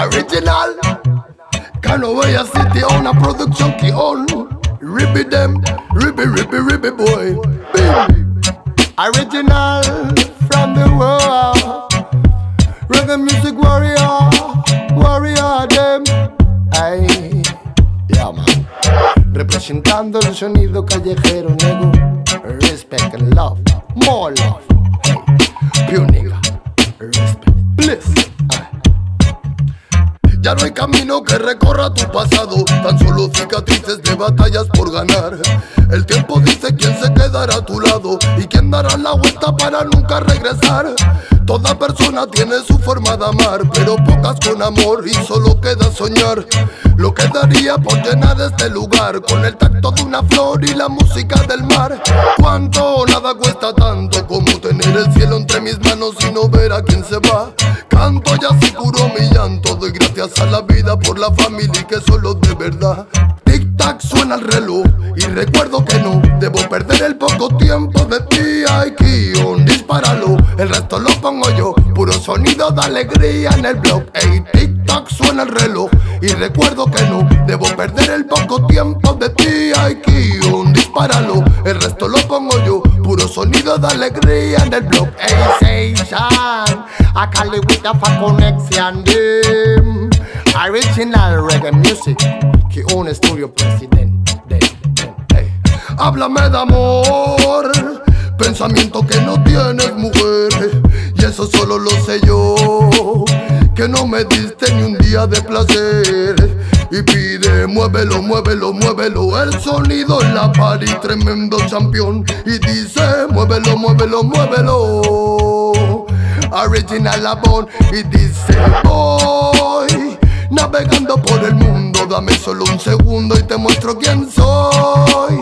Original. Canaway City on a production key on. Ribby them, ribby, ribby, ribby boy. Original from the world. Reggae music warrior, warrior them. Ay, yeah man. Representando el sonido callejero, nego. Respect and love, more love. Hey, pure No hay camino que recorra tu pasado, tan solo cicatrices de batallas por ganar. El tiempo dice quién se quedará a tu lado y quién dará la vuelta para nunca regresar. Toda persona tiene su forma de amar, pero pocas con amor y solo queda soñar. Lo que daría por llenar este lugar con el tacto de una flor y la música del mar. Cuánto nada cuesta tanto como tener el cielo entre mis manos y no ver a quién se va. Canto ya se curó mi llanto, a la vida por la familia y que solo de verdad. Tic tac suena el reloj y recuerdo que no debo perder el poco tiempo de ti. Ay, Kion, dispáralo, el resto lo pongo yo. Puro sonido de alegría en el blog. Ey, tic tac suena el reloj y recuerdo que no debo perder el poco tiempo de ti. Ay, Kion, dispáralo, el resto lo pongo yo. Puro sonido de alegría en el blog. Ey, Seishan, I call it with connection. Them. Original reggae music que un estudio presidente. Háblame de amor, pensamiento que no tienes mujer, y eso solo lo sé yo. Que no me diste ni un día de placer. Y pide, muévelo, muévelo, muévelo. El sonido en la party, tremendo champion. Y dice, muévelo, muévelo, muévelo. Original Abon. Y dice, boy. Navegando por el mundo, dame solo un segundo y te muestro quién soy.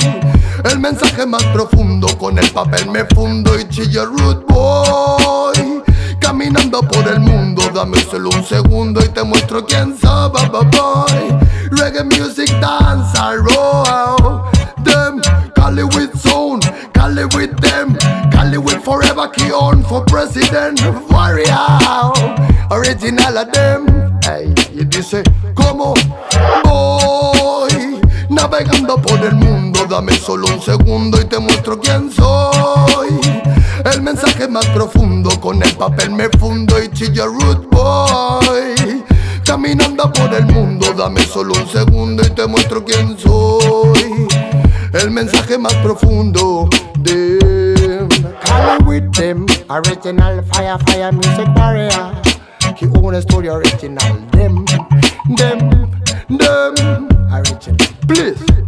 El mensaje más profundo, con el papel me fundo y chillo root boy. Caminando por el mundo, dame solo un segundo y te muestro quién soy, boy. Reggae music dance, I roll. Them, Cali with zone, Cali with them, Cali with forever, key on for president, warrior. Original of them, dice, ¿cómo voy? Navegando por el mundo, dame solo un segundo y te muestro quién soy. El mensaje más profundo, con el papel me fundo y chilla root boy. Caminando por el mundo, dame solo un segundo y te muestro quién soy. El mensaje más profundo de Call with them, original fire, fire music warrior. Que un studio original, them, them, them, original. Please.